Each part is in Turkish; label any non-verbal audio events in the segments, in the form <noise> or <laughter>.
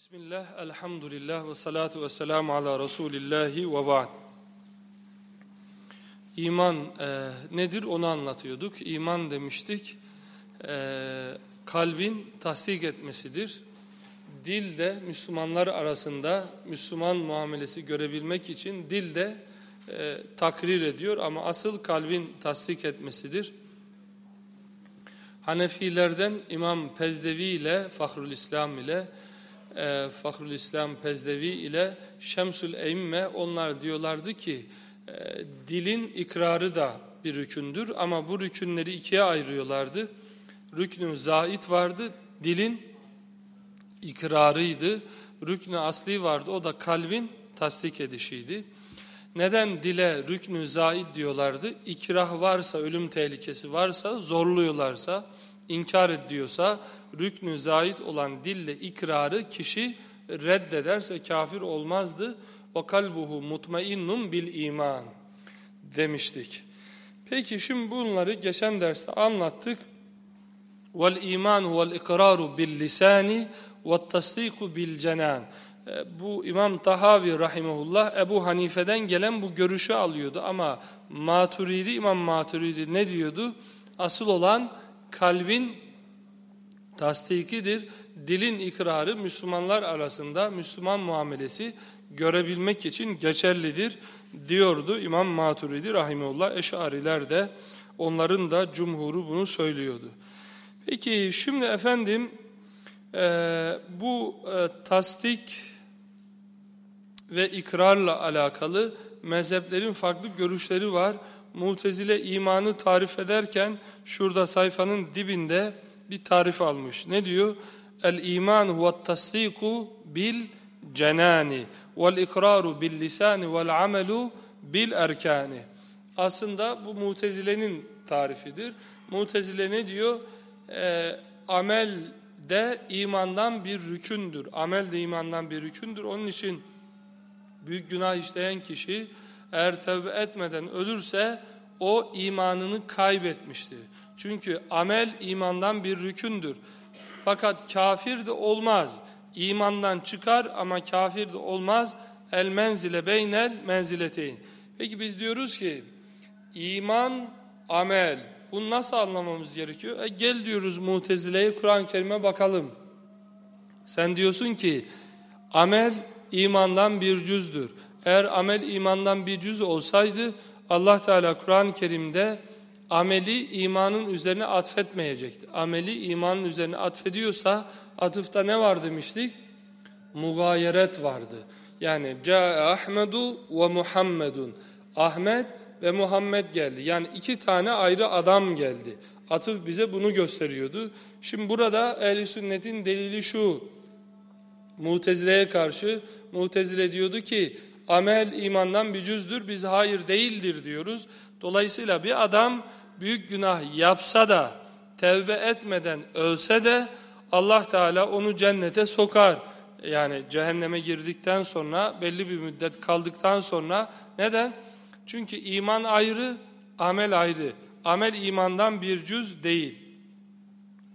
Bismillah, elhamdülillah ve salatu ve selamu ala Resulillahi ve ba'd. İman e, nedir onu anlatıyorduk. İman demiştik, e, kalbin tasdik etmesidir. Dil de Müslümanlar arasında Müslüman muamelesi görebilmek için dil de e, takrir ediyor ama asıl kalbin tasdik etmesidir. Hanefilerden İmam Pezdevi ile Fahrul İslam ile e, Fahrul İslam Pezdevi ile Şemsül Eymme onlar diyorlardı ki e, dilin ikrarı da bir rükündür ama bu rükünleri ikiye ayırıyorlardı. Rüknü zait vardı, dilin ikrarıydı. Rüknü asli vardı, o da kalbin tasdik edişiydi. Neden dile rüknü zait diyorlardı? İkrah varsa, ölüm tehlikesi varsa, zorluyorlarsa, inkar ediyorsa, rüknü zait olan dille ikrarı kişi reddederse kafir olmazdı. O kalbuhu mutmainnun bil iman demiştik. Peki şimdi bunları geçen derste anlattık. Vel iman vel ikraru bil lisani ve tasdiku bil cenan. Bu İmam Tahavi rahimehullah Ebu Hanife'den gelen bu görüşü alıyordu ama Maturidi İmam Maturidi ne diyordu? Asıl olan kalbin tasdikidir. Dilin ikrarı Müslümanlar arasında Müslüman muamelesi görebilmek için geçerlidir diyordu İmam Maturidi rahimullah. Eşariler de onların da cumhuru bunu söylüyordu. Peki şimdi efendim e, bu e, tasdik ve ikrarla alakalı mezheplerin farklı görüşleri var. Mutezile imanı tarif ederken şurada sayfanın dibinde bir tarif almış. Ne diyor? El iman huve tasdiku bil cenani vel ikraru bil lisani vel amelu bil erkani. Aslında bu mutezilenin tarifidir. Mutezile ne diyor? E, amel de imandan bir rükündür. Amel de imandan bir rükündür. Onun için büyük günah işleyen kişi eğer tevbe etmeden ölürse o imanını kaybetmiştir. Çünkü amel imandan bir rükündür. Fakat kafir de olmaz. İmandan çıkar ama kafir de olmaz. El menzile beynel menzileteyn. Peki biz diyoruz ki iman, amel. Bunu nasıl anlamamız gerekiyor? E gel diyoruz Mutezile'ye Kur'an-ı Kerim'e bakalım. Sen diyorsun ki amel imandan bir cüzdür. Eğer amel imandan bir cüz olsaydı Allah Teala Kur'an-ı Kerim'de ameli imanın üzerine atfetmeyecekti. Ameli imanın üzerine atfediyorsa atıfta ne var demiştik? Mugayeret vardı. Yani Câe Ahmedu ve Muhammedun. Ahmet ve Muhammed geldi. Yani iki tane ayrı adam geldi. Atıf bize bunu gösteriyordu. Şimdi burada ehl sünnetin delili şu. Mutezile'ye karşı Mutezile diyordu ki amel imandan bir cüzdür. Biz hayır değildir diyoruz. Dolayısıyla bir adam büyük günah yapsa da tevbe etmeden ölse de Allah Teala onu cennete sokar. Yani cehenneme girdikten sonra belli bir müddet kaldıktan sonra neden? Çünkü iman ayrı, amel ayrı. Amel imandan bir cüz değil.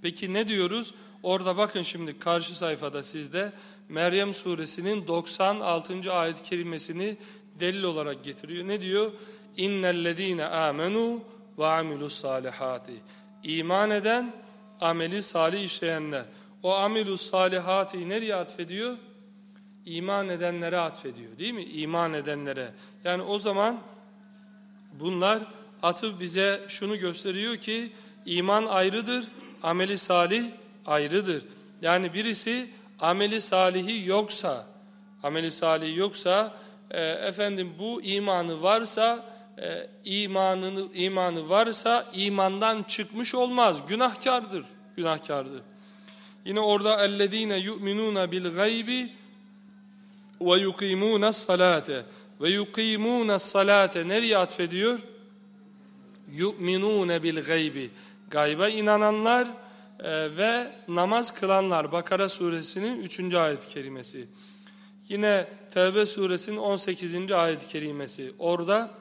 Peki ne diyoruz? Orada bakın şimdi karşı sayfada sizde Meryem suresinin 96. ayet-i kerimesini delil olarak getiriyor. Ne diyor? İnnellezîne âmenû ve amilus salihati. İman eden, ameli salih işleyenler. O amilus salihati nereye atfediyor? İman edenlere atfediyor değil mi? İman edenlere. Yani o zaman bunlar atıp bize şunu gösteriyor ki iman ayrıdır, ameli salih ayrıdır. Yani birisi ameli salihi yoksa, ameli salihi yoksa e, efendim bu imanı varsa e, imanını imanı varsa imandan çıkmış olmaz. Günahkardır. Günahkardır. Yine orada gaybi ve yuqimuna salate ve yuqimuna salate nereye atfediyor? Bil gaybi. Gayba inananlar ee, ve namaz kılanlar Bakara suresinin 3. ayet-i kerimesi. Yine Tevbe suresinin 18. ayet-i kerimesi. Orada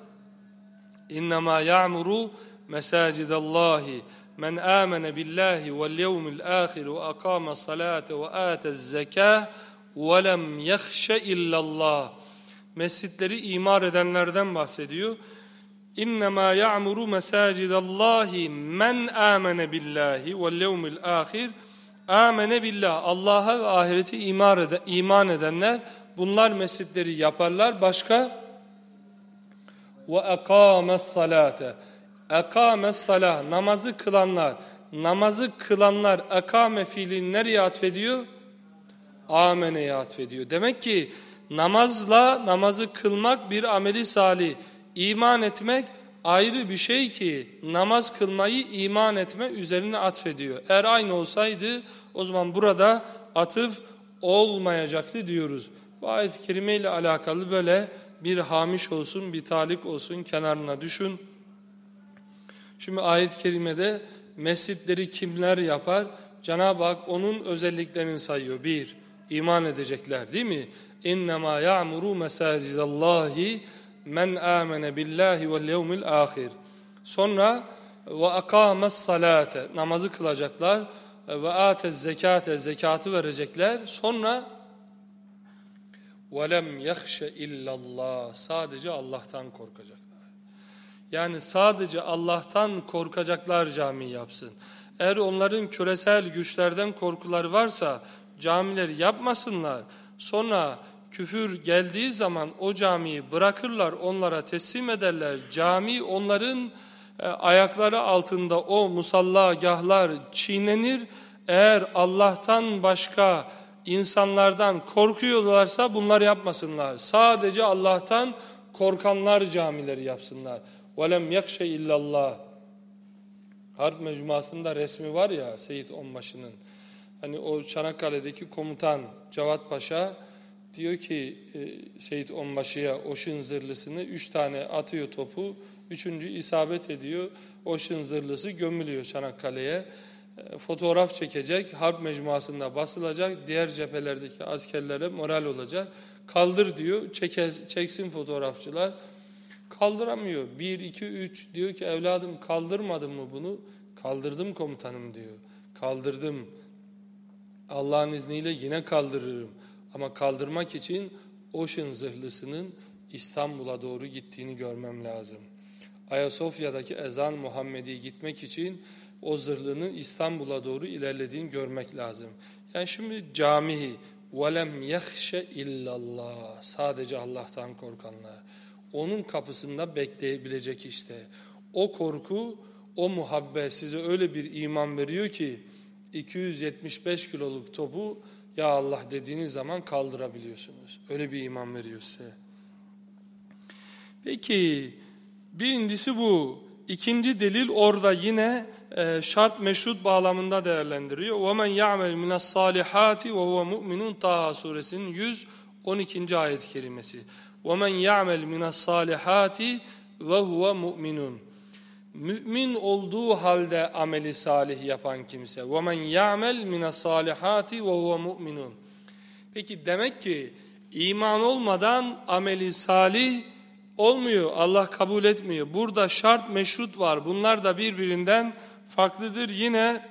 innema ya'muru mesacidallahi men amene billahi vel yevmil ahir ve akame salate ve atez zekah ve lem yahşe illallah. Mescitleri imar edenlerden bahsediyor. İnnemâ ya'muru mesâcidallâhi men âmene billâhi vel yevmil âhir âmene billah. Allah'a ve ahirete iman, eden, iman edenler bunlar mescitleri yaparlar. Başka? Ve ekâmes salâte. Ekâmes salâh. Namazı kılanlar. Namazı kılanlar ekâme fiilini nereye atfediyor? Amene'ye atfediyor. Demek ki namazla namazı kılmak bir ameli salih. İman etmek ayrı bir şey ki namaz kılmayı iman etme üzerine atfediyor. Eğer aynı olsaydı o zaman burada atıf olmayacaktı diyoruz. Bu ayet-i kerime ile alakalı böyle bir hamiş olsun, bir talik olsun kenarına düşün. Şimdi ayet-i kerimede mescitleri kimler yapar? Cenab-ı Hak onun özelliklerini sayıyor. Bir, iman edecekler değil mi? İnnemâ ya'muru mesâcidallahi men amene billahi vel yevmil ahir. Sonra ve akames salate namazı kılacaklar ve atez zekate zekatı verecekler. Sonra ve lem yahşe illallah sadece Allah'tan korkacaklar. Yani sadece Allah'tan korkacaklar cami yapsın. Eğer onların küresel güçlerden korkuları varsa camileri yapmasınlar. Sonra küfür geldiği zaman o camiyi bırakırlar, onlara teslim ederler. Cami onların e, ayakları altında o musallagahlar çiğnenir. Eğer Allah'tan başka insanlardan korkuyorlarsa bunlar yapmasınlar. Sadece Allah'tan korkanlar camileri yapsınlar. وَلَمْ يَخْشَ اِلَّا اللّٰهِ Harp mecmuasında resmi var ya Seyit Onbaşı'nın. Hani o Çanakkale'deki komutan Cevat Paşa diyor ki e, Seyit Onbaşı'ya Oşun zırlısını üç tane atıyor topu. Üçüncü isabet ediyor. Oşun zırlısı gömülüyor Çanakkale'ye. E, fotoğraf çekecek. Harp mecmuasında basılacak. Diğer cephelerdeki askerlere moral olacak. Kaldır diyor. Çeke, çeksin fotoğrafçılar. Kaldıramıyor. Bir, iki, üç diyor ki evladım kaldırmadın mı bunu? Kaldırdım komutanım diyor. Kaldırdım. Allah'ın izniyle yine kaldırırım. Ama kaldırmak için Ocean zırhlısının İstanbul'a doğru gittiğini görmem lazım. Ayasofya'daki ezan Muhammedi'ye gitmek için o zırhlının İstanbul'a doğru ilerlediğini görmek lazım. Yani şimdi camihi velem yahşe illallah sadece Allah'tan korkanlar. Onun kapısında bekleyebilecek işte. O korku, o muhabbet size öyle bir iman veriyor ki 275 kiloluk topu ya Allah dediğiniz zaman kaldırabiliyorsunuz. Öyle bir iman veriyor size. Peki birincisi bu. İkinci delil orada yine e, şart meşrut bağlamında değerlendiriyor. وَمَنْ يَعْمَلْ مِنَ الصَّالِحَاتِ وَهُوَ مُؤْمِنٌ Taha suresinin 112. ayet-i kerimesi. وَمَنْ يَعْمَلْ مِنَ الصَّالِحَاتِ وَهُوَ مُؤْمِنٌ Mümin olduğu halde ameli salih yapan kimse. وَمَنْ يَعْمَلْ مِنَ الصَّالِحَاتِ وَهُوَ مُؤْمِنٌ Peki demek ki iman olmadan ameli salih olmuyor. Allah kabul etmiyor. Burada şart meşrut var. Bunlar da birbirinden farklıdır. Yine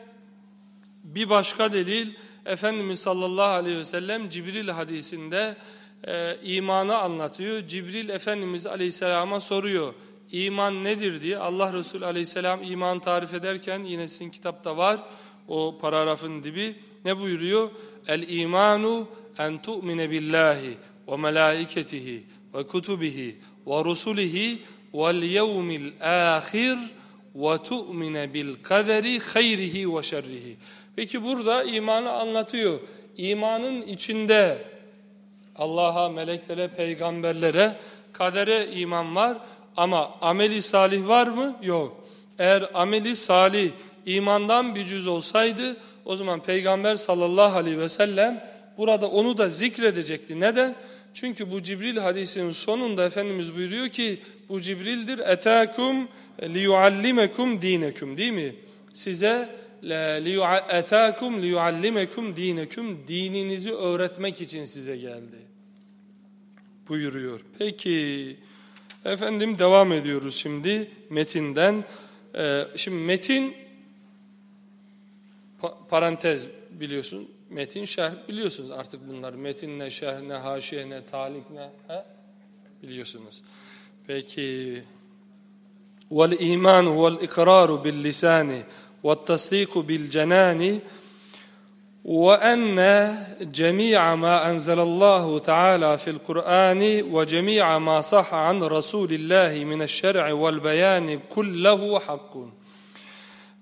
bir başka delil Efendimiz sallallahu aleyhi ve sellem Cibril hadisinde e, imanı anlatıyor. Cibril Efendimiz aleyhisselama soruyor. İman nedir diye Allah Resulü aleyhisselam iman tarif ederken yine sizin kitapta var o paragrafın dibi ne buyuruyor? El imanu en tu'mine billahi ve melaiketihi ve kutubihi ve rusulihi vel yevmil ahir ve tu'mine bil kaderi hayrihi ve şerrihi. Peki burada imanı anlatıyor. İmanın içinde Allah'a, meleklere, peygamberlere, kadere iman var ama ameli salih var mı? Yok. Eğer ameli salih imandan bir cüz olsaydı o zaman Peygamber sallallahu aleyhi ve sellem burada onu da zikredecekti. Neden? Çünkü bu Cibril hadisinin sonunda Efendimiz buyuruyor ki bu Cibril'dir etâkum liyuallimekum dinekum değil mi? Size etâkum liyuallimekum dinekum dininizi öğretmek için size geldi. Buyuruyor. Peki Efendim devam ediyoruz şimdi metinden. Ee, şimdi metin pa parantez biliyorsun. Metin şerh biliyorsunuz artık bunlar. Metin ne, şerh ne, haşiye ne, talik ne he? biliyorsunuz. Peki vel iman vel ikraru bil lisani ve tasdiku bil cenani وأن جميع ما أنزل الله تعالى في القرآن وجميع ما صح عن رسول الله من الشرع والبيان كله حق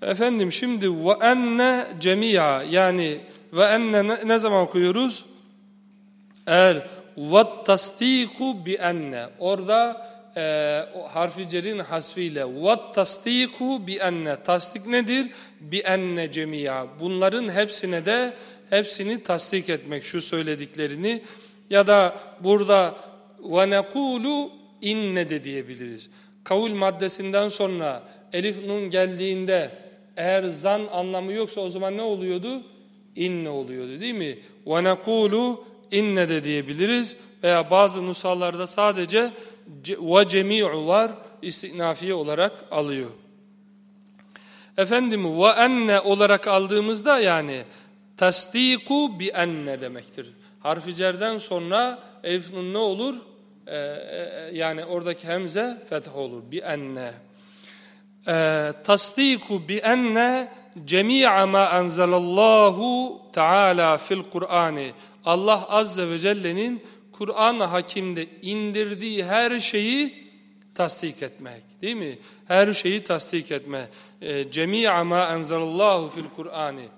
Efendim şimdi ve enne cemia yani ve enne ne zaman okuyoruz? Eğer ve tasdiku bi enne orada e, harfi cerin hasfiyle ve tasdiku bi enne tasdik nedir? Bi enne cemia bunların hepsine de hepsini tasdik etmek şu söylediklerini ya da burada ve nekulu inne de diyebiliriz. Kavul maddesinden sonra elif nun geldiğinde eğer zan anlamı yoksa o zaman ne oluyordu? İnne oluyordu değil mi? Ve nekulu inne de diyebiliriz veya bazı nusallarda sadece ve cemi'u var istinafiye olarak alıyor. Efendim ve enne olarak aldığımızda yani tasdiku bi enne demektir. Harfi cerden sonra elif nun ne olur? Ee, e, yani oradaki hemze feth olur. Bi enne. Ee, tasdiku bi enne cemi'a ma enzelallahu Teala fil Kur'ani. Allah Azze ve Celle'nin Kur'an hakimde indirdiği her şeyi tasdik etmek değil mi? Her şeyi tasdik etme. E, cemi'a ma enzelallahu fil Kur'ani.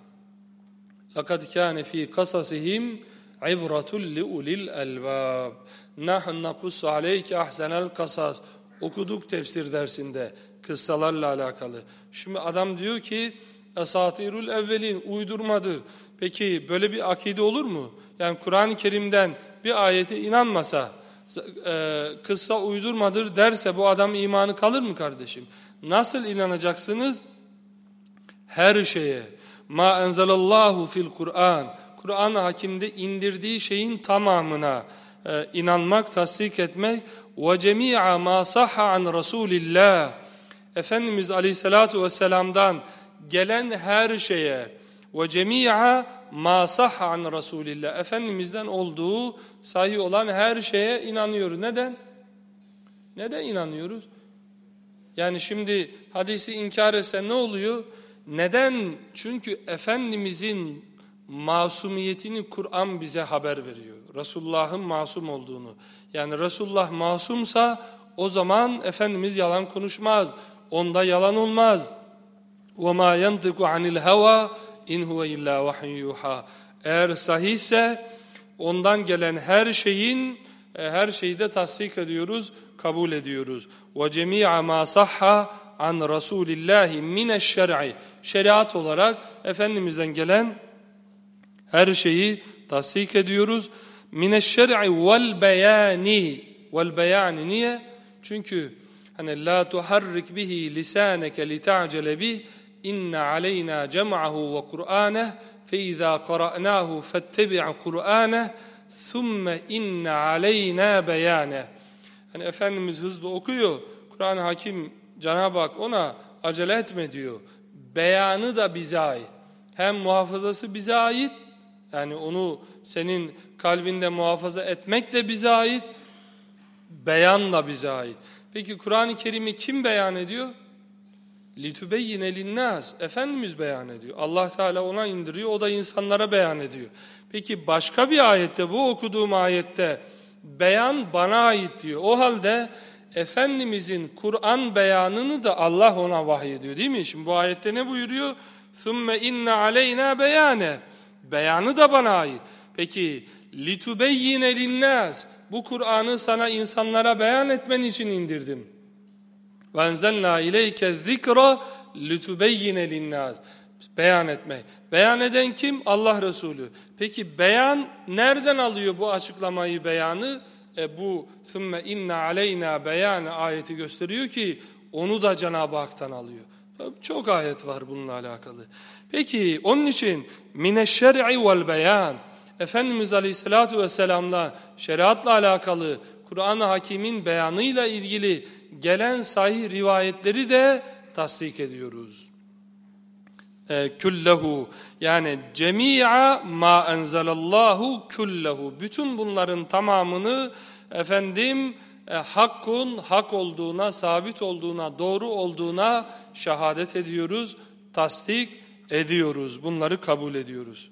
Lekad kâne fî kasasihim ibretul liulil elbâb. Nahn nakus aleyke ahsenel kasas. Okuduk tefsir dersinde kıssalarla alakalı. Şimdi adam diyor ki esatirul evvelin uydurmadır. Peki böyle bir akide olur mu? Yani Kur'an-ı Kerim'den bir ayete inanmasa, e, kıssa uydurmadır derse bu adam imanı kalır mı kardeşim? Nasıl inanacaksınız? Her şeye. Ma enzelallahu fil Kur'an. Kur'an-ı Hakim'de indirdiği şeyin tamamına e, inanmak, tasdik etmek. Ve cemi'a ma sahha an Resulillah. Efendimiz Aleyhisselatu Vesselam'dan gelen her şeye ve cemi'a ma sahha an Resulillah. Efendimiz'den olduğu sahih olan her şeye inanıyoruz. Neden? Neden inanıyoruz? Yani şimdi hadisi inkar etse ne oluyor? Neden? Çünkü Efendimizin masumiyetini Kur'an bize haber veriyor. Resulullah'ın masum olduğunu. Yani Resulullah masumsa o zaman Efendimiz yalan konuşmaz. Onda yalan olmaz. وَمَا يَنْتِقُ عَنِ الْهَوَى in huve illa vahyin yuha. Eğer sahihse ondan gelen her şeyin e, her şeyi de tasdik ediyoruz, kabul ediyoruz. Ve cemi'a ma sahha an Rasulillahi mineşşer'i. Şeriat olarak Efendimiz'den gelen her şeyi tasdik ediyoruz. Min Mineşşer'i vel beyani. Vel beyani niye? Çünkü hani la tuharrik bihi lisaneke li ta'cele bih inne aleyna cem'ahu ve Kur'aneh fe izâ qara'nâhu fettebi' Kur'aneh thumme inne aleyna beyane. Hani Efendimiz hızlı okuyor. Kur'an-ı Hakim Cenab-ı Hak ona acele etme diyor. Beyanı da bize ait. Hem muhafazası bize ait. Yani onu senin kalbinde muhafaza etmek de bize ait. Beyan da bize ait. Peki Kur'an-ı Kerim'i kim beyan ediyor? لِتُبَيِّنَ لِلنَّاسِ Efendimiz beyan ediyor. Allah Teala ona indiriyor, o da insanlara beyan ediyor. Peki başka bir ayette, bu okuduğum ayette beyan bana ait diyor. O halde Efendimizin Kur'an beyanını da Allah ona vahyediyor değil mi? Şimdi bu ayette ne buyuruyor? ثُمَّ inna aleyna beyane. Beyanı da bana ait. Peki لِتُبَيِّنَ لِلنَّاسِ Bu Kur'an'ı sana insanlara beyan etmen için indirdim. وَاَنْزَلْنَا اِلَيْكَ الذِّكْرَ لِتُبَيِّنَ لِلنَّاسِ Beyan etmek. Beyan eden kim? Allah Resulü. Peki beyan nereden alıyor bu açıklamayı beyanı? E bu ثُمَّ inna aleyna beyan ayeti gösteriyor ki onu da Cenab-ı Hak'tan alıyor. Çok ayet var bununla alakalı. Peki onun için mineşşer'i vel beyan Efendimiz Aleyhisselatü Vesselam'la şeriatla alakalı Kur'an-ı Hakim'in beyanıyla ilgili gelen sahih rivayetleri de tasdik ediyoruz. e, küllehu yani cemi'a ma enzelallahu küllehu bütün bunların tamamını efendim e, hakkun hak olduğuna, sabit olduğuna, doğru olduğuna şehadet ediyoruz, tasdik ediyoruz. Bunları kabul ediyoruz.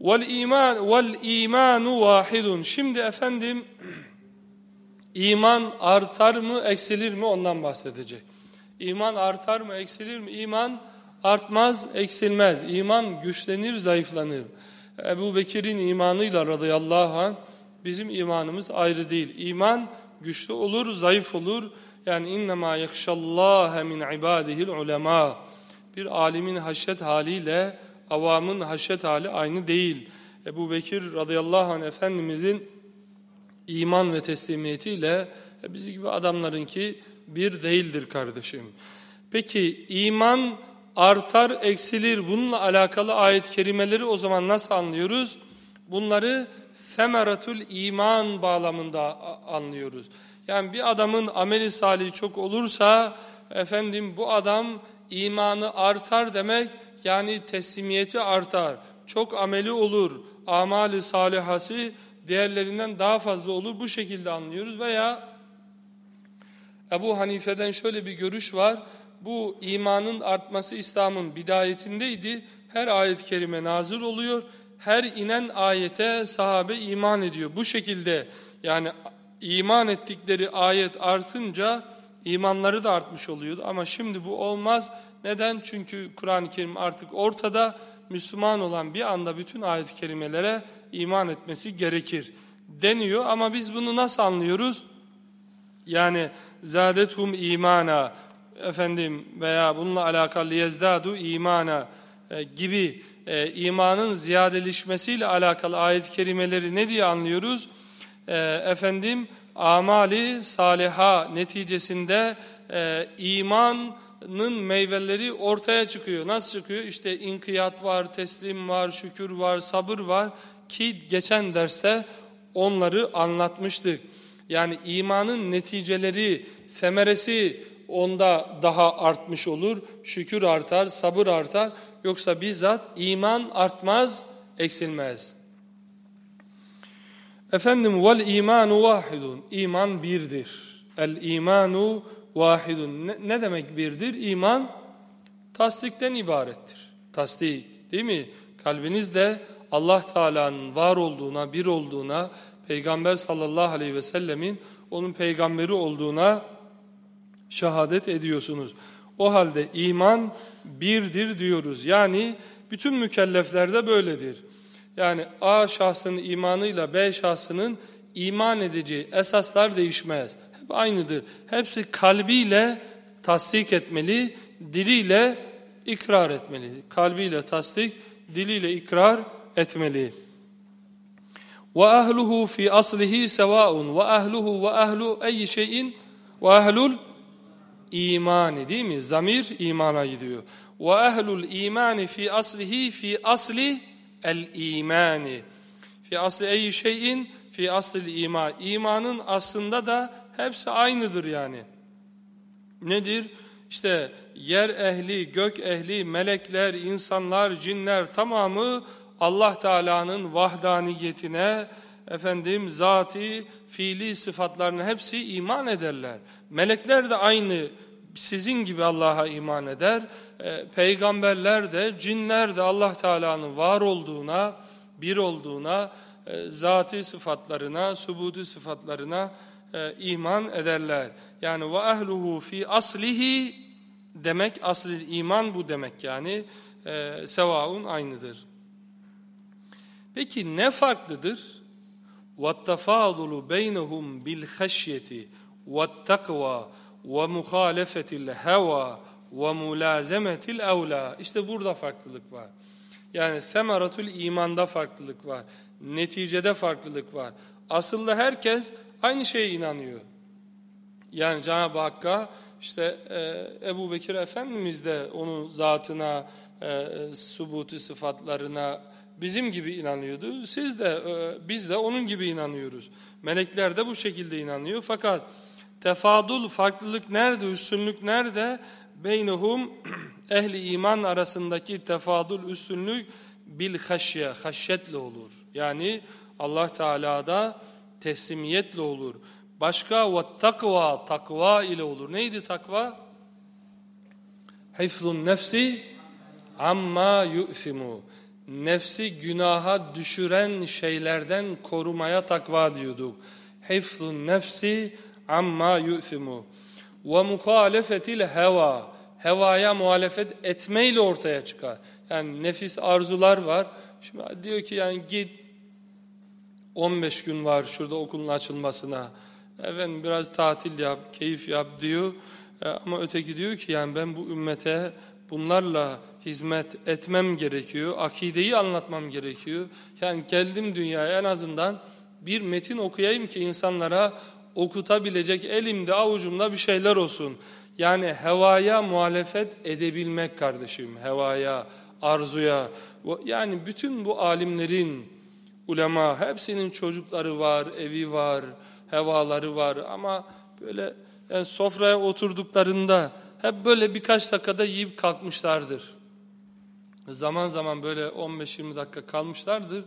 Vel iman vel imanu vahidun. Şimdi efendim iman artar mı, eksilir mi ondan bahsedecek. İman artar mı, eksilir mi? İman artmaz, eksilmez. İman güçlenir, zayıflanır. Ebu Bekir'in imanıyla radıyallahu anh bizim imanımız ayrı değil. İman güçlü olur, zayıf olur. Yani innema yakşallâhe min ibadihil ulema. Bir alimin haşyet haliyle avamın haşyet hali aynı değil. Ebu Bekir radıyallahu anh Efendimizin iman ve teslimiyetiyle bizi gibi adamlarınki bir değildir kardeşim. Peki iman artar, eksilir bununla alakalı ayet kerimeleri o zaman nasıl anlıyoruz? Bunları semeratul iman bağlamında anlıyoruz. Yani bir adamın ameli salih çok olursa efendim bu adam imanı artar demek yani teslimiyeti artar. Çok ameli olur. Amali salihası diğerlerinden daha fazla olur. Bu şekilde anlıyoruz veya Ebu Hanife'den şöyle bir görüş var. Bu imanın artması İslam'ın bidayetindeydi. Her ayet-i kerime nazır oluyor. Her inen ayete sahabe iman ediyor. Bu şekilde yani iman ettikleri ayet artınca imanları da artmış oluyordu. Ama şimdi bu olmaz. Neden? Çünkü Kur'an-ı Kerim artık ortada. Müslüman olan bir anda bütün ayet-i kerimelere iman etmesi gerekir deniyor. Ama biz bunu nasıl anlıyoruz? Yani zadethum imana efendim veya bununla alakalı yezdadu imana e, gibi e, imanın ziyadeleşmesiyle alakalı ayet-i kerimeleri ne diye anlıyoruz? E, efendim amali saliha neticesinde e, imanın meyveleri ortaya çıkıyor. Nasıl çıkıyor? İşte inkiyat var, teslim var, şükür var, sabır var ki geçen derste onları anlatmıştık. Yani imanın neticeleri, semeresi onda daha artmış olur. Şükür artar, sabır artar. Yoksa bizzat iman artmaz, eksilmez. Efendim vel imanu vahidun. İman birdir. El imanu vahidun. Ne, ne demek birdir? İman tasdikten ibarettir. Tasdik değil mi? Kalbinizde Allah Teala'nın var olduğuna, bir olduğuna, Peygamber sallallahu aleyhi ve sellemin onun peygamberi olduğuna şehadet ediyorsunuz. O halde iman birdir diyoruz. Yani bütün mükelleflerde böyledir. Yani A şahsının imanıyla B şahsının iman edeceği esaslar değişmez. Aynıdır. Hepsi kalbiyle tasdik etmeli, diliyle ikrar etmeli. Kalbiyle tasdik, diliyle ikrar etmeli. Ve ahluhu fi aslihi sevaun ve ahluhu ve ahlu ey şeyin ve ahlul imani değil mi? Zamir imana gidiyor. Ve ehlul imani fi aslihi fi asli el imani. Fi asli ey şeyin fi asli iman. İmanın aslında da hepsi aynıdır yani. Nedir? İşte yer ehli, gök ehli, melekler, insanlar, cinler tamamı Allah Teala'nın vahdaniyetine, efendim zati, fiili sıfatlarına hepsi iman ederler. Melekler de aynı sizin gibi Allah'a iman eder. E, peygamberler de, cinler de Allah Teala'nın var olduğuna, bir olduğuna, e, zati sıfatlarına, subuti sıfatlarına e, iman ederler. Yani ve ehluhu fi aslihi demek, asli iman bu demek yani. E, sevaun aynıdır. Peki ne farklıdır? وَالتَّفَاضُلُ بَيْنَهُمْ بِالْخَشْيَةِ وَالتَّقْوَى وَمُخَالَفَةِ الْهَوَى وَمُلَازَمَةِ الْاَوْلَى İşte burada farklılık var. Yani semeratul imanda farklılık var. Neticede farklılık var. Aslında herkes aynı şeye inanıyor. Yani Cenab-ı Hakk'a işte e, Ebu Bekir Efendimiz de onun zatına, e, subutu sıfatlarına, bizim gibi inanıyordu. Siz de e, biz de onun gibi inanıyoruz. Melekler de bu şekilde inanıyor. Fakat tefadul farklılık nerede, üstünlük nerede? Beynehum <clears throat> ehli iman arasındaki tefadul üstünlük bil haşye, haşyetle olur. Yani Allah Teala'da teslimiyetle olur. Başka ve takva, takva ile olur. Neydi takva? Hifzun nefsi amma yu'simu. Nefsi günaha düşüren şeylerden korumaya takva diyorduk. Hifzun nefsi amma yu'simu. Ve muhalefetil heva. Hevaya muhalefet etmeyle ortaya çıkar. Yani nefis arzular var. Şimdi diyor ki yani git 15 gün var şurada okulun açılmasına. Efendim biraz tatil yap, keyif yap diyor. E, ama öteki diyor ki yani ben bu ümmete bunlarla hizmet etmem gerekiyor. Akideyi anlatmam gerekiyor. Yani geldim dünyaya en azından bir metin okuyayım ki insanlara okutabilecek elimde avucumda bir şeyler olsun. Yani hevaya muhalefet edebilmek kardeşim. Hevaya, arzuya. Yani bütün bu alimlerin, ulema hepsinin çocukları var, evi var, hevaları var ama böyle yani sofraya oturduklarında hep böyle birkaç dakikada yiyip kalkmışlardır. Zaman zaman böyle 15-20 dakika kalmışlardır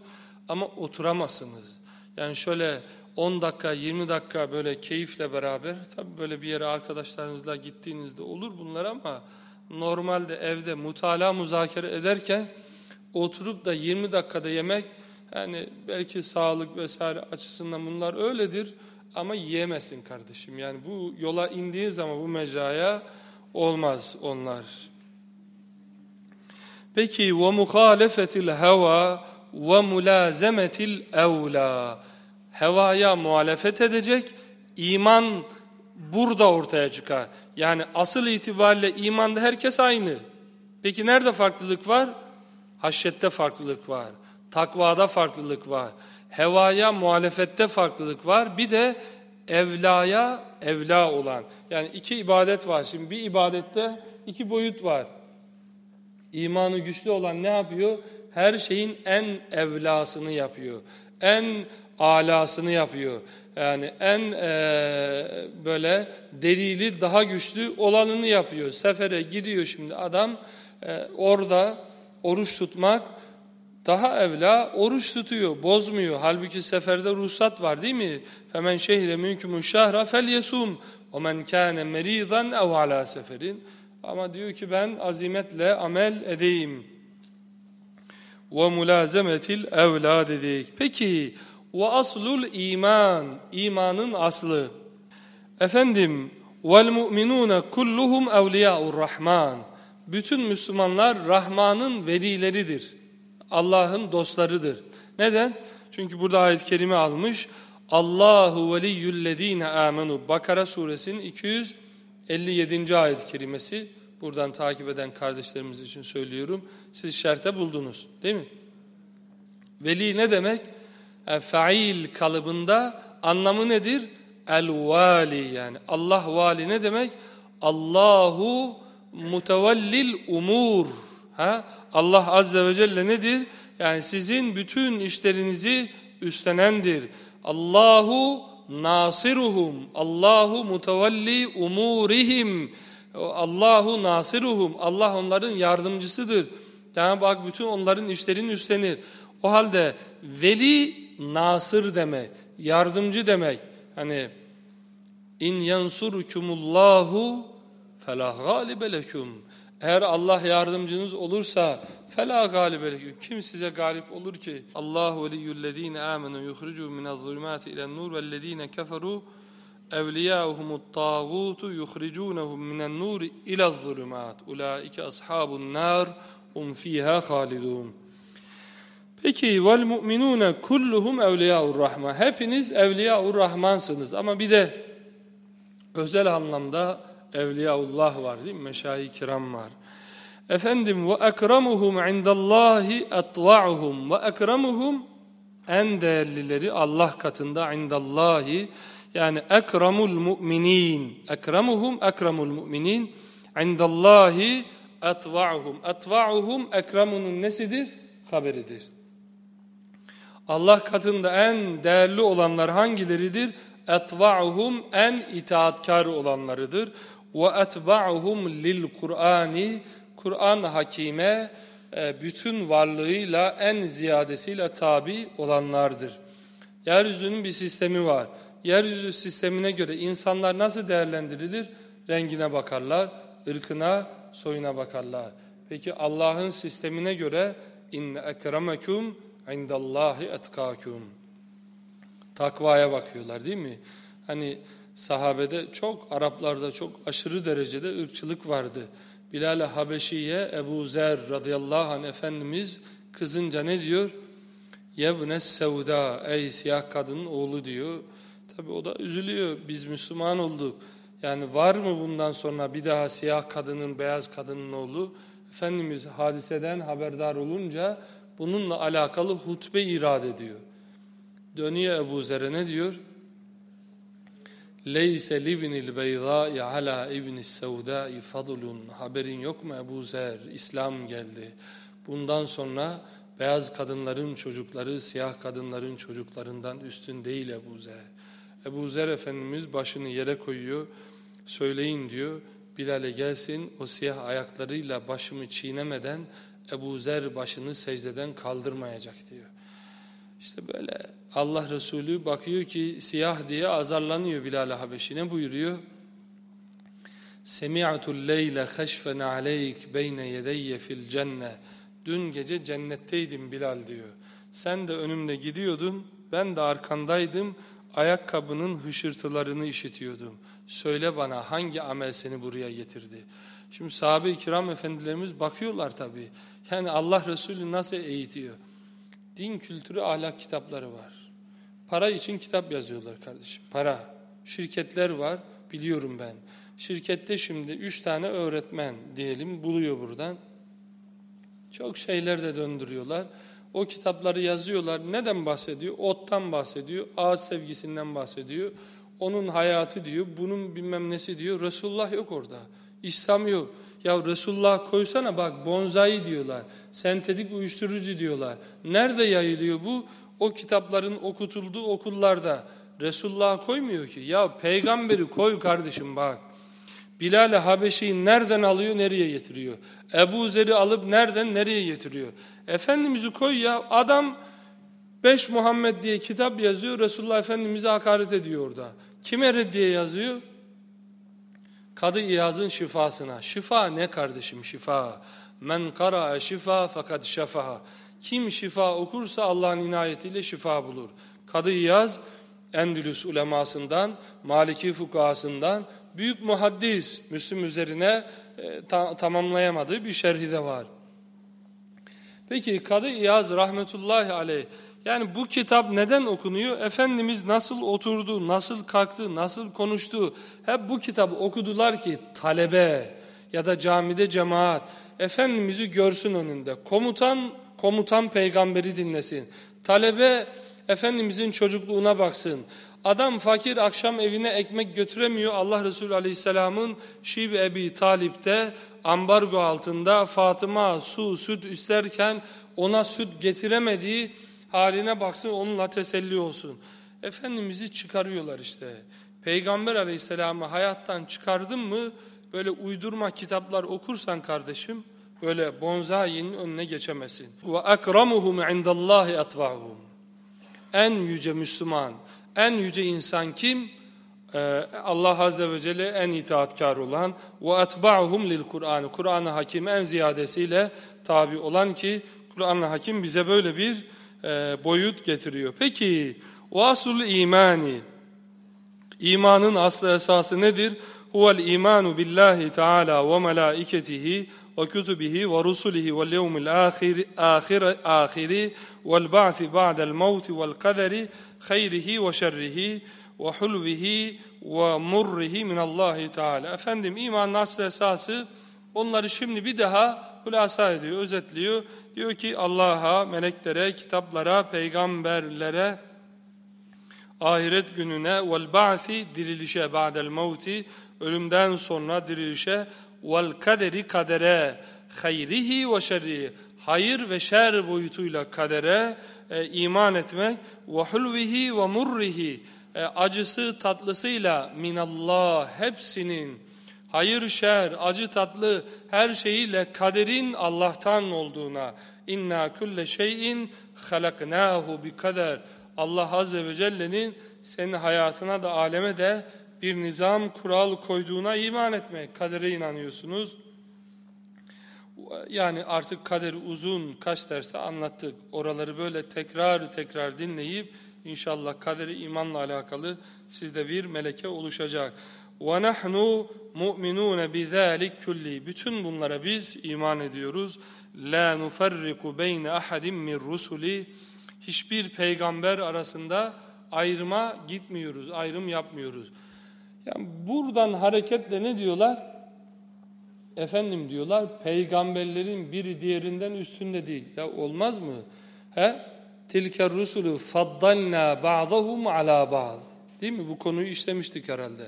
ama oturamazsınız. Yani şöyle 10 dakika 20 dakika böyle keyifle beraber tabi böyle bir yere arkadaşlarınızla gittiğinizde olur bunlar ama normalde evde mutala muzakere ederken oturup da 20 dakikada yemek yani belki sağlık vesaire açısından bunlar öyledir ama yiyemezsin kardeşim. Yani bu yola indiğin zaman bu mecraya olmaz onlar. Peki ve muhalefetil heva ve mulazemetil evla. Hevaya muhalefet edecek, iman burada ortaya çıkar. Yani asıl itibariyle imanda herkes aynı. Peki nerede farklılık var? Haşyette farklılık var. Takvada farklılık var. Hevaya muhalefette farklılık var. Bir de evlaya evla olan. Yani iki ibadet var. Şimdi bir ibadette iki boyut var. İmanı güçlü olan ne yapıyor? Her şeyin en evlasını yapıyor. En alasını yapıyor. Yani en e, böyle delili daha güçlü olanını yapıyor. Sefere gidiyor şimdi adam e, orada oruç tutmak daha evla oruç tutuyor, bozmuyor. Halbuki seferde ruhsat var değil mi? Femen şehre mümkümün şahra fel yesum. O men kâne meridan ev ala seferin. Ama diyor ki ben azimetle amel edeyim. Ve mulazemetil evla dedik. Peki ve aslul iman. imanın aslı. Efendim vel mu'minune kulluhum evliya'ur rahman. Bütün Müslümanlar Rahman'ın velileridir. Allah'ın dostlarıdır. Neden? Çünkü burada ayet-i kerime almış. Allahu veliyyüllezine amenu. Bakara suresinin 257. ayet-i kerimesi. Buradan takip eden kardeşlerimiz için söylüyorum. Siz şerte buldunuz değil mi? Veli ne demek? E, fail kalıbında anlamı nedir? El-vali yani. Allah vali ne demek? Allahu mutevellil umur. Ha? Allah Azze ve Celle nedir? Yani sizin bütün işlerinizi üstlenendir. Allahu nasiruhum. Allahu mutevelli umurihim. Allahu nasiruhum. Allah onların yardımcısıdır. Cenab-ı Hak bütün onların işlerini üstlenir. O halde veli nasır demek, yardımcı demek. Hani in yansurukumullahu fela galibe. Eğer Allah yardımcınız olursa fela galibeleküm. Kim size galip olur ki? Allahu veliyyullezine amenu yuhricu minez-zulumati ilen-nur vellezine keferu evliyâhumut tağutu yuhricûnehum minen-nur ilez-zulumat. Ulaike ashabun nar hum fiha halidun. Peki vel mu'minune kulluhum evliyaur rahman. Hepiniz evliyaur rahmansınız ama bir de özel anlamda Evliyaullah var değil mi? Meşayi kiram var. Efendim ve ekremuhum indallahi etva'uhum ve ekremuhum en değerlileri Allah katında indallahi yani ekramul mu'minin ekremuhum ekramul mu'minin indallahi etva'uhum etva'uhum ekremunun nesidir? Haberidir. Allah katında en değerli olanlar hangileridir? Etva'uhum en itaatkar olanlarıdır ve etba'uhum lil Kur'ani Kur'an hakime e, bütün varlığıyla en ziyadesiyle tabi olanlardır. Yeryüzünün bir sistemi var. Yeryüzü sistemine göre insanlar nasıl değerlendirilir? Rengine bakarlar, ırkına, soyuna bakarlar. Peki Allah'ın sistemine göre inne ekremekum indallahi etkakum. Takvaya bakıyorlar değil mi? Hani sahabede çok, Araplarda çok aşırı derecede ırkçılık vardı. Bilal-i Habeşi'ye Ebu Zer radıyallahu anh Efendimiz kızınca ne diyor? Yevnes sevda ey siyah kadının oğlu diyor. Tabi o da üzülüyor biz Müslüman olduk. Yani var mı bundan sonra bir daha siyah kadının beyaz kadının oğlu? Efendimiz hadiseden haberdar olunca bununla alakalı hutbe irad ediyor. Dönüyor Ebu Zer'e ne diyor? Leyse libnil beyzâ'i ala ibnis sevdâ'i fadlun. Haberin yok mu Ebu Zer? İslam geldi. Bundan sonra beyaz kadınların çocukları siyah kadınların çocuklarından üstün değil Ebu Zer. Ebu Zer Efendimiz başını yere koyuyor. Söyleyin diyor. Bilal'e gelsin o siyah ayaklarıyla başımı çiğnemeden Ebu Zer başını secdeden kaldırmayacak diyor. İşte böyle Allah Resulü bakıyor ki siyah diye azarlanıyor Bilal-i Habeşi. Ne buyuruyor? Semi'atul leyle haşfen aleyk beyne yedeyye fil cenne. Dün gece cennetteydim Bilal diyor. Sen de önümde gidiyordun, ben de arkandaydım. Ayakkabının hışırtılarını işitiyordum. Söyle bana hangi amel seni buraya getirdi? Şimdi sahabe-i kiram efendilerimiz bakıyorlar tabii. Yani Allah Resulü nasıl eğitiyor? Din kültürü ahlak kitapları var. Para için kitap yazıyorlar kardeşim. Para. Şirketler var biliyorum ben. Şirkette şimdi üç tane öğretmen diyelim buluyor buradan. Çok şeyler de döndürüyorlar. O kitapları yazıyorlar. Neden bahsediyor? Ottan bahsediyor. Ağaç sevgisinden bahsediyor. Onun hayatı diyor. Bunun bilmem nesi diyor. Resulullah yok orada. İslam yok. Ya Resulullah koysana bak bonzai diyorlar. Sentetik uyuşturucu diyorlar. Nerede yayılıyor bu? O kitapların okutulduğu okullarda. Resulullah koymuyor ki. Ya peygamberi koy kardeşim bak. Bilal-i Habeşi'yi nereden alıyor, nereye getiriyor? Ebu Zer'i alıp nereden, nereye getiriyor? Efendimiz'i koy ya, adam Beş Muhammed diye kitap yazıyor, Resulullah Efendimiz'e hakaret ediyor orada. Kime reddiye yazıyor? Kadı İyaz'ın şifasına. Şifa ne kardeşim şifa? Men kara'a şifa fakat şefaha. Kim şifa okursa Allah'ın inayetiyle şifa bulur. Kadı İyaz Endülüs ulemasından, Maliki fukahasından büyük muhaddis Müslüm üzerine e, ta tamamlayamadığı bir şerhi de var. Peki Kadı İyaz rahmetullahi aleyh yani bu kitap neden okunuyor? Efendimiz nasıl oturdu, nasıl kalktı, nasıl konuştu? Hep bu kitabı okudular ki talebe ya da camide cemaat Efendimiz'i görsün önünde. Komutan, komutan peygamberi dinlesin. Talebe Efendimizin çocukluğuna baksın. Adam fakir akşam evine ekmek götüremiyor. Allah Resulü Aleyhisselam'ın Şib Ebi Talip'te ambargo altında Fatıma su, süt isterken ona süt getiremediği haline baksın onunla teselli olsun. Efendimiz'i çıkarıyorlar işte. Peygamber aleyhisselamı hayattan çıkardın mı böyle uydurma kitaplar okursan kardeşim böyle bonzayinin önüne geçemesin. Ve akramuhum indallahi etvahum. En yüce Müslüman, en yüce insan kim? Ee, Allah Azze ve Celle en itaatkar olan ve etba'uhum lil Kur'an. Kur'an-ı Hakim en ziyadesiyle tabi olan ki Kur'an-ı Hakim bize böyle bir e, boyut getiriyor. Peki vasul imani imanın aslı esası nedir? Huvel imanu billahi teala ve melaiketihi ve kütübihi ve rusulihi vel yevmil ahir, ahir, ahiri vel ba'thi ba'del mevti vel kaderi hayrihi ve şerrihi ve hulvihi ve murrihi minallahi teala. Efendim imanın aslı esası onları şimdi bir daha hulasa ediyor, özetliyor. Diyor ki Allah'a, meleklere, kitaplara, peygamberlere, ahiret gününe, vel ba'si dirilişe, ba'del mevti, ölümden sonra dirilişe, vel kaderi kadere, hayrihi ve şerrihi, hayır ve şer boyutuyla kadere e, iman etmek, ve hulvihi ve murrihi, e, acısı tatlısıyla minallah hepsinin hayır şer, acı tatlı her şeyiyle kaderin Allah'tan olduğuna. İnna kulle şeyin halaknahu bi kader. Allah azze ve celle'nin senin hayatına da aleme de bir nizam kural koyduğuna iman etmek. Kadere inanıyorsunuz. Yani artık kaderi uzun kaç derse anlattık. Oraları böyle tekrar tekrar dinleyip inşallah kaderi imanla alakalı sizde bir meleke oluşacak وَنَحْنُ مُؤْمِنُونَ بِذَٰلِكْ كُلِّ Bütün bunlara biz iman ediyoruz. لَا نُفَرِّقُ بَيْنَ أَحَدٍ مِّنْ رُسُلِ Hiçbir peygamber arasında ayrıma gitmiyoruz, ayrım yapmıyoruz. Yani buradan hareketle ne diyorlar? Efendim diyorlar, peygamberlerin biri diğerinden üstünde değil. Ya olmaz mı? He? Tilker rusulü faddalna ba'dahum ala ba'd. Değil mi? Bu konuyu işlemiştik herhalde.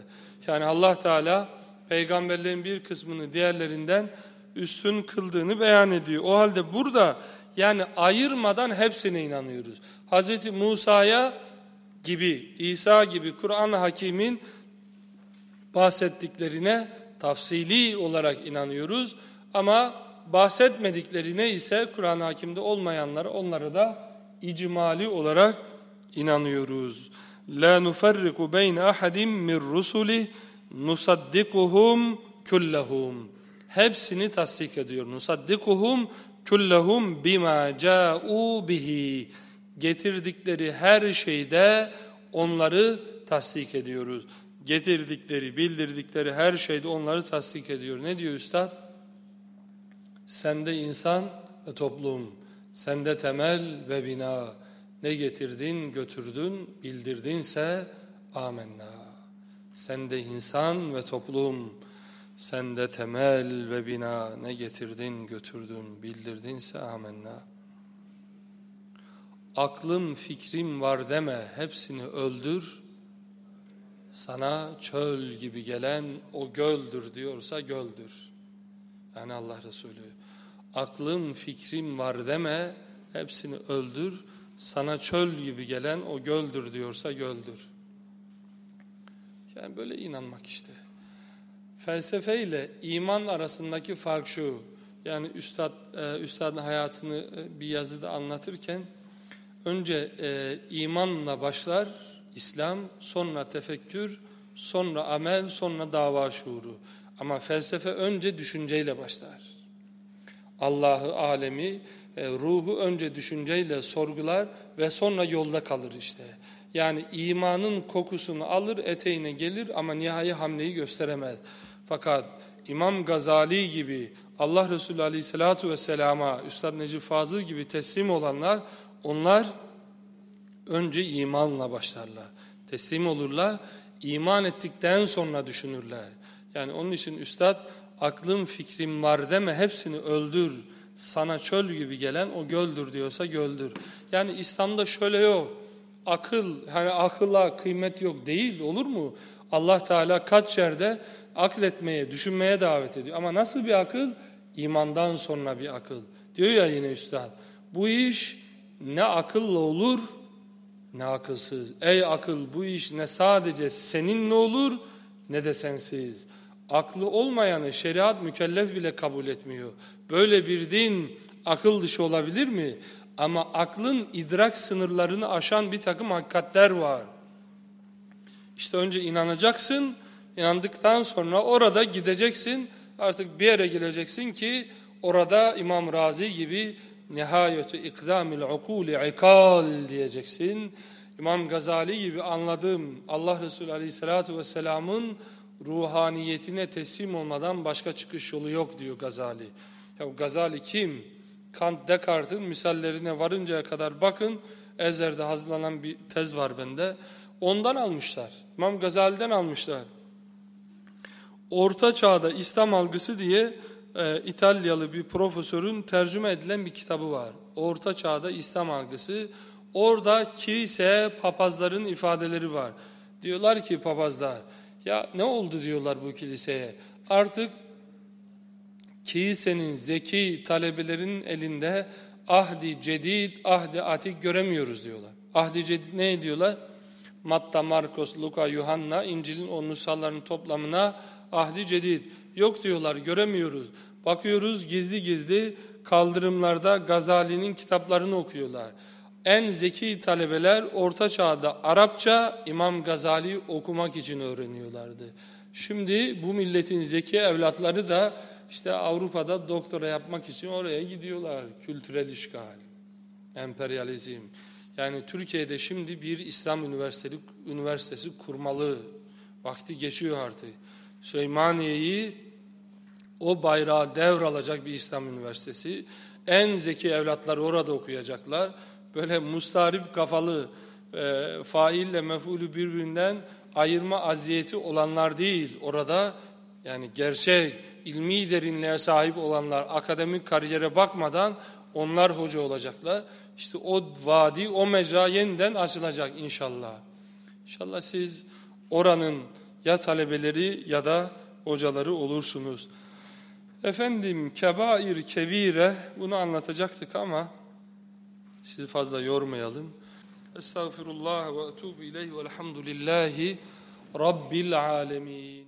Yani Allah Teala peygamberlerin bir kısmını diğerlerinden üstün kıldığını beyan ediyor. O halde burada yani ayırmadan hepsine inanıyoruz. Hz. Musa'ya gibi, İsa gibi Kur'an Hakim'in bahsettiklerine tafsili olarak inanıyoruz. Ama bahsetmediklerine ise Kur'an-ı Hakim'de olmayanlara onlara da icmali olarak inanıyoruz. La nufarriku beyne ahadin min rusuli nusaddikuhum kullahum. Hepsini tasdik ediyor. Nusaddikuhum kullahum bima ca'u bihi. Getirdikleri her şeyde onları tasdik ediyoruz. Getirdikleri, bildirdikleri her şeyde onları tasdik ediyor. Ne diyor üstad? Sende insan ve toplum, sende temel ve bina. Ne getirdin, götürdün, bildirdinse amenna. Sende insan ve toplum, sende temel ve bina. Ne getirdin, götürdün, bildirdinse amenna. Aklım, fikrim var deme, hepsini öldür. Sana çöl gibi gelen o göldür diyorsa göldür. Yani Allah Resulü. Aklım, fikrim var deme, hepsini öldür sana çöl gibi gelen o göldür diyorsa göldür. Yani böyle inanmak işte. Felsefe ile iman arasındaki fark şu. Yani üstad e, üstadın hayatını e, bir yazıda anlatırken önce e, imanla başlar İslam, sonra tefekkür, sonra amel, sonra dava şuuru. Ama felsefe önce düşünceyle başlar. Allah'ı, alemi, ruhu önce düşünceyle sorgular ve sonra yolda kalır işte. Yani imanın kokusunu alır, eteğine gelir ama nihai hamleyi gösteremez. Fakat İmam Gazali gibi Allah Resulü Aleyhisselatü Vesselam'a, Üstad Necip Fazıl gibi teslim olanlar, onlar önce imanla başlarlar. Teslim olurlar, iman ettikten sonra düşünürler. Yani onun için Üstad, aklım fikrim var deme hepsini öldür sana çöl gibi gelen o göldür diyorsa göldür. Yani İslam'da şöyle yok. Akıl, hani akılla kıymet yok değil olur mu? Allah Teala kaç yerde akletmeye, düşünmeye davet ediyor. Ama nasıl bir akıl? İmandan sonra bir akıl. Diyor ya yine üstad. Bu iş ne akılla olur ne akılsız. Ey akıl bu iş ne sadece seninle olur ne de sensiz. Aklı olmayanı şeriat mükellef bile kabul etmiyor. Böyle bir din akıl dışı olabilir mi? Ama aklın idrak sınırlarını aşan bir takım hakikatler var. İşte önce inanacaksın, inandıktan sonra orada gideceksin, artık bir yere geleceksin ki orada İmam Razi gibi nihayetü ikdamil ukuli ikal diyeceksin. İmam Gazali gibi anladığım Allah Resulü Aleyhisselatü Vesselam'ın ruhaniyetine teslim olmadan başka çıkış yolu yok diyor Gazali. Ya Gazali kim? Kant Descartes'in misallerine varıncaya kadar bakın. Ezer'de hazırlanan bir tez var bende. Ondan almışlar. İmam Gazali'den almışlar. Orta Çağda İslam algısı diye e, İtalyalı bir profesörün tercüme edilen bir kitabı var. Orta Çağda İslam algısı. Orada kilise, papazların ifadeleri var. Diyorlar ki papazlar, ya ne oldu diyorlar bu kiliseye. Artık kilisenin zeki talebelerin elinde ahdi cedid, ahdi atik göremiyoruz diyorlar. Ahdi cedid ne diyorlar? Matta, Markos, Luka, Yuhanna, İncil'in o nusalların toplamına ahdi cedid. Yok diyorlar göremiyoruz. Bakıyoruz gizli gizli kaldırımlarda Gazali'nin kitaplarını okuyorlar. En zeki talebeler orta çağda Arapça İmam Gazali okumak için öğreniyorlardı. Şimdi bu milletin zeki evlatları da işte Avrupa'da doktora yapmak için oraya gidiyorlar. Kültürel işgal, emperyalizm. Yani Türkiye'de şimdi bir İslam üniversitesi, üniversitesi kurmalı. Vakti geçiyor artık. Süleymaniye'yi o bayrağı devralacak bir İslam üniversitesi. En zeki evlatları orada okuyacaklar. Böyle mustarip kafalı, e, faille mefulü birbirinden ayırma aziyeti olanlar değil. Orada yani gerçek ilmi derinliğe sahip olanlar akademik kariyere bakmadan onlar hoca olacaklar. İşte o vadi, o mecra yeniden açılacak inşallah. İnşallah siz oranın ya talebeleri ya da hocaları olursunuz. Efendim kebair kebire bunu anlatacaktık ama sizi fazla yormayalım. Estağfirullah ve etubu ileyhi velhamdülillahi rabbil alemin.